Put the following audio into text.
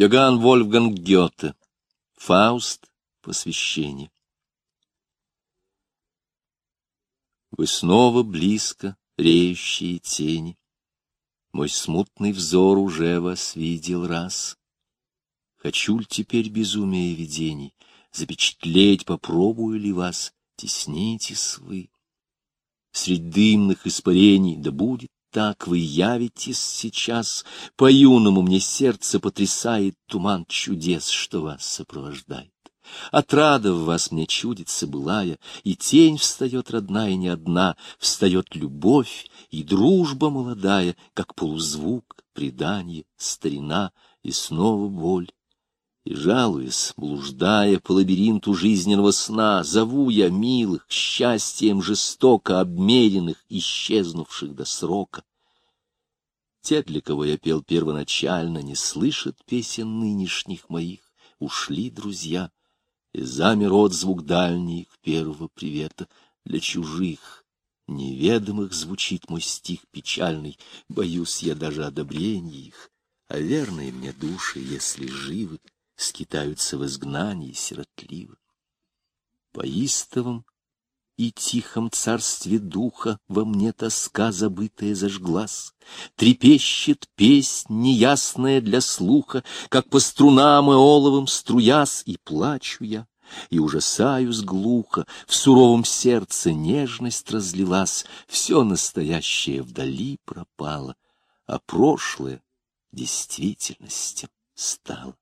Йоганн Вольфганг Гёте. Фауст. Посвящение. Вы снова близко, реющие тени. Мой смутный взор уже вас видел раз. Хочу ли теперь безумие видений, Запечатлеть попробую ли вас, Теснитесь вы. Средь дымных испарений, да будет так вы явитесь сейчас, По-юному мне сердце потрясает Туман чудес, что вас сопровождает. Отрада в вас мне чудится былая, И тень встает родная не одна, Встает любовь и дружба молодая, Как полузвук, предание, старина И снова боль. И жалуясь, блуждая по лабиринту жизненного сна, Зову я милых, счастьем жестоко обмеренных, Исчезнувших до срока. Те, для кого я пел первоначально, Не слышат песен нынешних моих, Ушли друзья, и замер отзвук дальний их первого привета. Для чужих, неведомых звучит мой стих печальный, Боюсь я даже одобрения их, А верные мне души, если живы, скитаются в изгнании сиротливо. По истовом и тихом царстве духа во мне тоска забытая зажглась, Трепещет песнь неясная для слуха, как по струнам и оловым струясь, и плачу я, и ужасаюсь глухо, в суровом сердце нежность разлилась, все настоящее вдали пропало, а прошлое действительностью стало.